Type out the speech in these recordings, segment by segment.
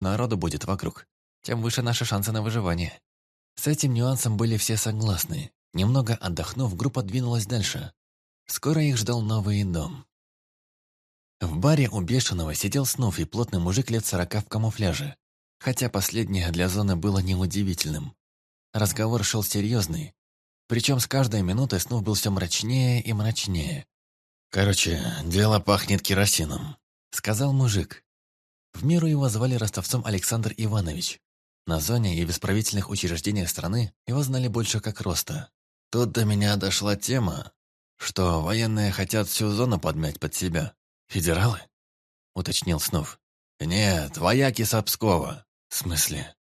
народу будет вокруг, тем выше наши шансы на выживание. С этим нюансом были все согласны. Немного отдохнув, группа двинулась дальше. Скоро их ждал новый дом. В баре у Бешеного сидел Снуф и плотный мужик лет сорока в камуфляже. Хотя последнее для зоны было неудивительным. Разговор шел серьезный. Причем с каждой минутой Снуф был все мрачнее и мрачнее. «Короче, дело пахнет керосином», — сказал мужик. В миру его звали ростовцом Александр Иванович. На зоне и в исправительных учреждениях страны его знали больше как Роста. Тут до меня дошла тема, что военные хотят всю зону подмять под себя. «Федералы?» — уточнил Снов. «Нет, вояки Сапского. В смысле?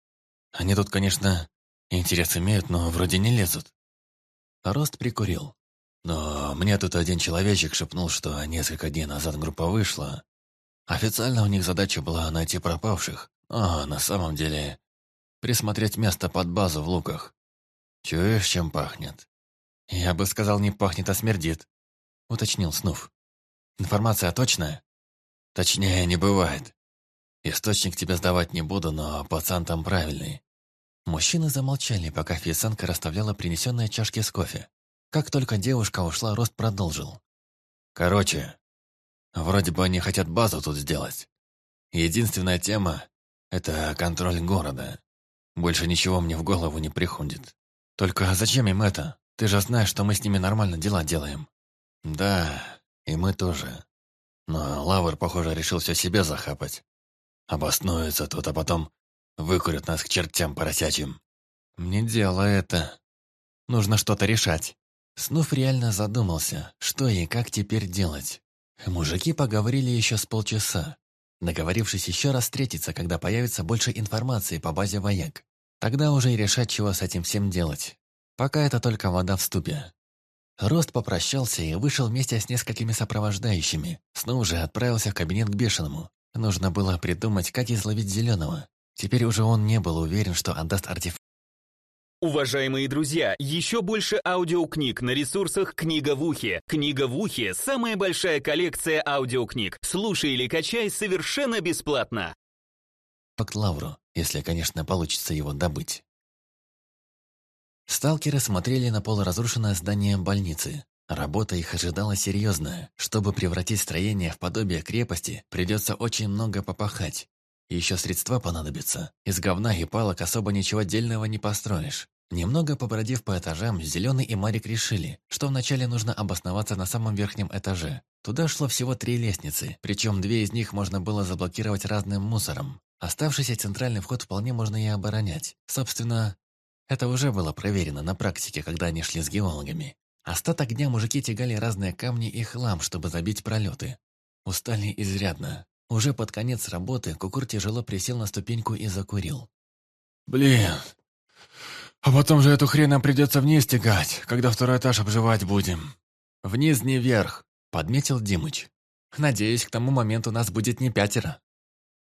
Они тут, конечно, интерес имеют, но вроде не лезут». Рост прикурил. «Но мне тут один человечек шепнул, что несколько дней назад группа вышла. Официально у них задача была найти пропавших, а на самом деле присмотреть место под базу в луках. Чуешь, чем пахнет?» «Я бы сказал, не пахнет, а смердит», — уточнил Снув. «Информация точная?» «Точнее не бывает. Источник тебе сдавать не буду, но пацан там правильный». Мужчины замолчали, пока официантка расставляла принесенные чашки с кофе. Как только девушка ушла, Рост продолжил. «Короче, вроде бы они хотят базу тут сделать. Единственная тема — это контроль города. Больше ничего мне в голову не приходит. Только зачем им это? Ты же знаешь, что мы с ними нормально дела делаем». «Да, и мы тоже. Но Лавр, похоже, решил все себе захапать. Обоснуется тут, а потом выкурят нас к чертям поросячьим». «Не дело это. Нужно что-то решать». Снув реально задумался, что и как теперь делать. Мужики поговорили еще с полчаса, договорившись еще раз встретиться, когда появится больше информации по базе вояк. Тогда уже и решать, чего с этим всем делать. Пока это только вода в ступе. Рост попрощался и вышел вместе с несколькими сопровождающими. Снова же отправился в кабинет к Бешеному. Нужно было придумать, как изловить Зеленого. Теперь уже он не был уверен, что отдаст артефакт. Уважаемые друзья, еще больше аудиокниг на ресурсах «Книга в ухе». «Книга в ухе» — самая большая коллекция аудиокниг. Слушай или качай совершенно бесплатно. Факт Лавру, если, конечно, получится его добыть. Сталкеры смотрели на полуразрушенное здание больницы. Работа их ожидала серьезная. Чтобы превратить строение в подобие крепости, придется очень много попахать. Еще средства понадобятся. Из говна и палок особо ничего отдельного не построишь. Немного побродив по этажам, Зеленый и Марик решили, что вначале нужно обосноваться на самом верхнем этаже. Туда шло всего три лестницы, причем две из них можно было заблокировать разным мусором. Оставшийся центральный вход вполне можно и оборонять. Собственно, это уже было проверено на практике, когда они шли с геологами. Остаток дня мужики тягали разные камни и хлам, чтобы забить пролеты. Устали изрядно. Уже под конец работы Кукур тяжело присел на ступеньку и закурил. «Блин, а потом же эту хрень нам придется вниз тягать, когда второй этаж обживать будем». «Вниз не вверх», — подметил Димыч. «Надеюсь, к тому моменту нас будет не пятеро».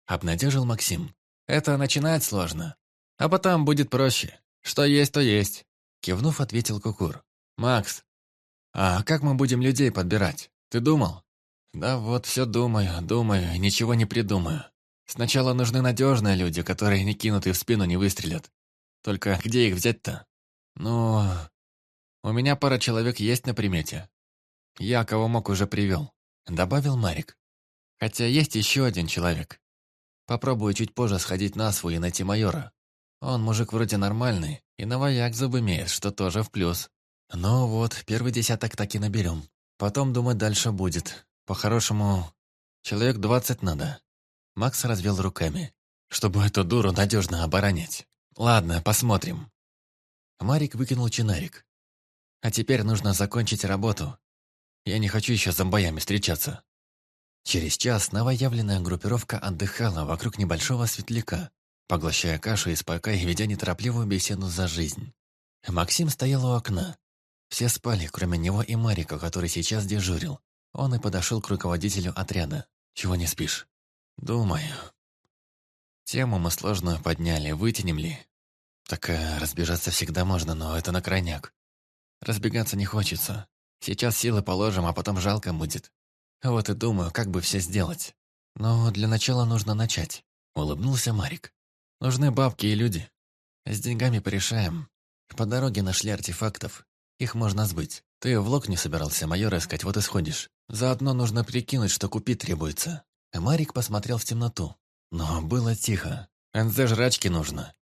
Обнадежил Максим. «Это начинать сложно, а потом будет проще. «Что есть, то есть», — кивнув, ответил Кукур. «Макс, а как мы будем людей подбирать? Ты думал?» «Да вот все думаю, думаю, ничего не придумаю. Сначала нужны надежные люди, которые не кинут и в спину не выстрелят. Только где их взять-то? Ну, у меня пара человек есть на примете. Я кого мог уже привел», — добавил Марик. «Хотя есть еще один человек. Попробую чуть позже сходить на свой и найти майора. Он мужик вроде нормальный, и на вояк зубы имеет, что тоже в плюс. Ну вот, первый десяток так и наберем. Потом думать дальше будет. По-хорошему, человек двадцать надо. Макс развел руками, чтобы эту дуру надежно оборонять. Ладно, посмотрим. Марик выкинул чинарик. А теперь нужно закончить работу. Я не хочу еще с зомбоями встречаться. Через час новоявленная группировка отдыхала вокруг небольшого светляка, поглощая кашу из пайка и ведя неторопливую беседу за жизнь. Максим стоял у окна. Все спали, кроме него и Марика, который сейчас дежурил. Он и подошел к руководителю отряда. «Чего не спишь?» «Думаю. Тему мы сложную подняли, вытянем ли?» «Так э, разбежаться всегда можно, но это на крайняк. Разбегаться не хочется. Сейчас силы положим, а потом жалко будет. Вот и думаю, как бы все сделать. Но для начала нужно начать. Улыбнулся Марик. Нужны бабки и люди. С деньгами порешаем. По дороге нашли артефактов. Их можно сбыть. Ты в лог не собирался майора искать, вот и сходишь. Заодно нужно прикинуть, что купить требуется. Марик посмотрел в темноту. Но было тихо. НЗ жрачки нужно.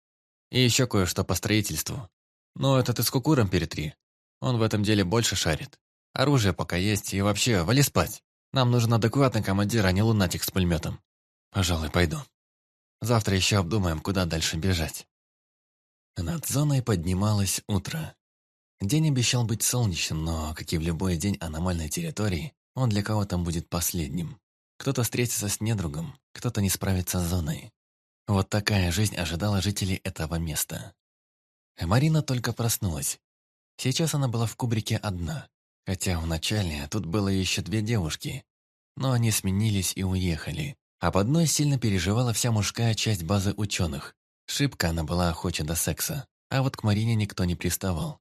И еще кое-что по строительству. Но это ты с Кукуром перетри. Он в этом деле больше шарит. Оружие пока есть, и вообще, вали спать. Нам нужен адекватный командир, а не лунатик с пулеметом. Пожалуй, пойду. Завтра еще обдумаем, куда дальше бежать. Над зоной поднималось утро. День обещал быть солнечным, но, как и в любой день аномальной территории, он для кого-то будет последним. Кто-то встретится с недругом, кто-то не справится с зоной. Вот такая жизнь ожидала жителей этого места. Марина только проснулась. Сейчас она была в кубрике одна, хотя вначале тут было еще две девушки, но они сменились и уехали. А под одной сильно переживала вся мужская часть базы ученых. Шибко она была охоча до секса, а вот к Марине никто не приставал.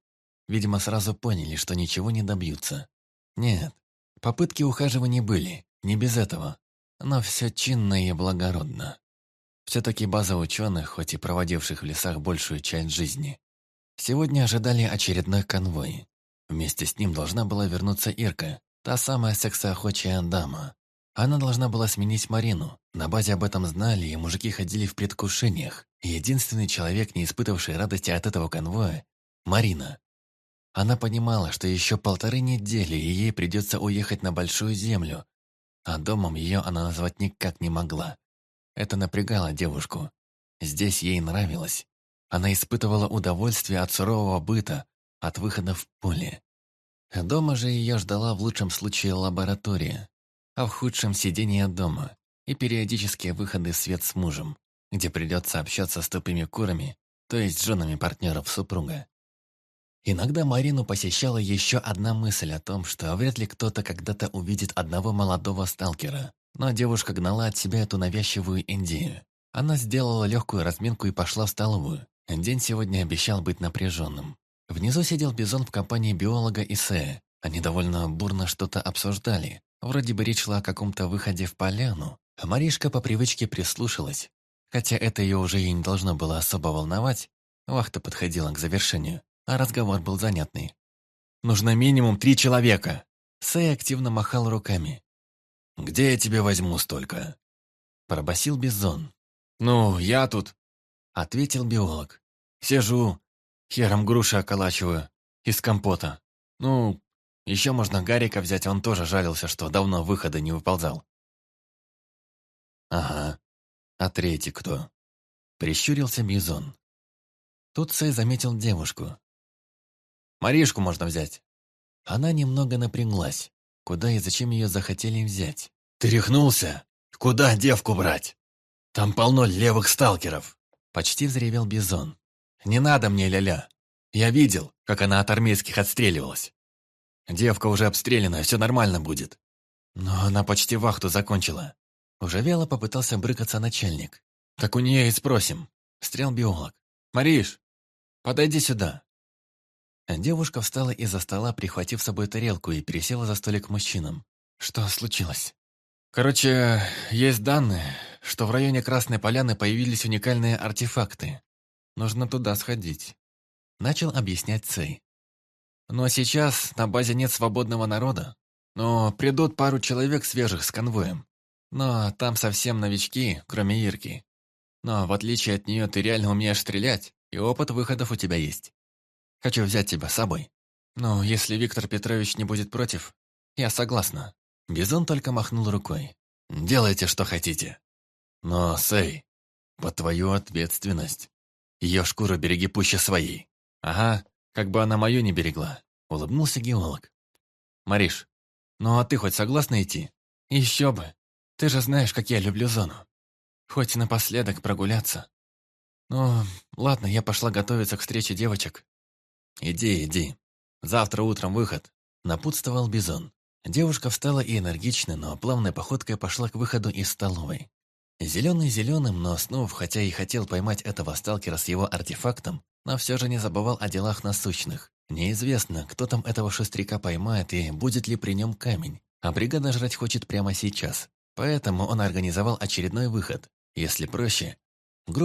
Видимо, сразу поняли, что ничего не добьются. Нет, попытки ухаживания были, не без этого, но все чинно и благородно. Все-таки база ученых, хоть и проводивших в лесах большую часть жизни. Сегодня ожидали очередной конвой. Вместе с ним должна была вернуться Ирка, та самая сексоохочая дама. Она должна была сменить Марину. На базе об этом знали, и мужики ходили в предвкушениях. Единственный человек, не испытывавший радости от этого конвоя – Марина. Она понимала, что еще полторы недели, и ей придется уехать на Большую Землю. А домом ее она назвать никак не могла. Это напрягало девушку. Здесь ей нравилось. Она испытывала удовольствие от сурового быта, от выхода в поле. Дома же ее ждала в лучшем случае лаборатория, а в худшем сидение дома и периодические выходы в свет с мужем, где придется общаться с тупыми курами, то есть женами партнеров супруга. Иногда Марину посещала еще одна мысль о том, что вряд ли кто-то когда-то увидит одного молодого сталкера. Но девушка гнала от себя эту навязчивую идею. Она сделала легкую разминку и пошла в столовую. День сегодня обещал быть напряженным. Внизу сидел Бизон в компании биолога и Сея. Они довольно бурно что-то обсуждали. Вроде бы речь шла о каком-то выходе в поляну. А Маришка по привычке прислушалась. Хотя это ее уже и не должно было особо волновать. Вахта подходила к завершению а разговор был занятный. «Нужно минимум три человека!» Сэй активно махал руками. «Где я тебе возьму столько?» Пробасил Бизон. «Ну, я тут», — ответил биолог. «Сижу, хером груши околачиваю, из компота. Ну, еще можно Гарика взять, он тоже жалился, что давно выхода не выползал». «Ага, а третий кто?» Прищурился Бизон. Тут Сэй заметил девушку. Маришку можно взять». Она немного напряглась. Куда и зачем ее захотели взять? «Ты рехнулся? Куда девку брать? Там полно левых сталкеров!» Почти взревел Бизон. «Не надо мне, ля-ля. Я видел, как она от армейских отстреливалась. Девка уже обстреляна, все нормально будет. Но она почти вахту закончила». Уже вяло попытался брыкаться начальник. «Так у нее и спросим», — стрел биолог. «Мариш, подойди сюда». Девушка встала из-за стола, прихватив с собой тарелку, и пересела за столик к мужчинам. Что случилось? Короче, есть данные, что в районе Красной Поляны появились уникальные артефакты. Нужно туда сходить. Начал объяснять Цей. Но сейчас на базе нет свободного народа. Но придут пару человек свежих с конвоем. Но там совсем новички, кроме Ирки. Но в отличие от нее ты реально умеешь стрелять, и опыт выходов у тебя есть. Хочу взять тебя с собой. Но если Виктор Петрович не будет против, я согласна». Бизон только махнул рукой. «Делайте, что хотите. Но, Сэй, под твою ответственность. Ее шкуру береги пуще своей». «Ага, как бы она мою не берегла», — улыбнулся геолог. «Мариш, ну а ты хоть согласна идти?» «Еще бы. Ты же знаешь, как я люблю зону. Хоть напоследок прогуляться. Ну, ладно, я пошла готовиться к встрече девочек. «Иди, иди. Завтра утром выход», — напутствовал Бизон. Девушка встала и энергично, но плавной походкой пошла к выходу из столовой. Зеленый зеленым, но снова, хотя и хотел поймать этого сталкера с его артефактом, но все же не забывал о делах насущных. Неизвестно, кто там этого шестряка поймает и будет ли при нем камень, а бригада жрать хочет прямо сейчас. Поэтому он организовал очередной выход. Если проще, группа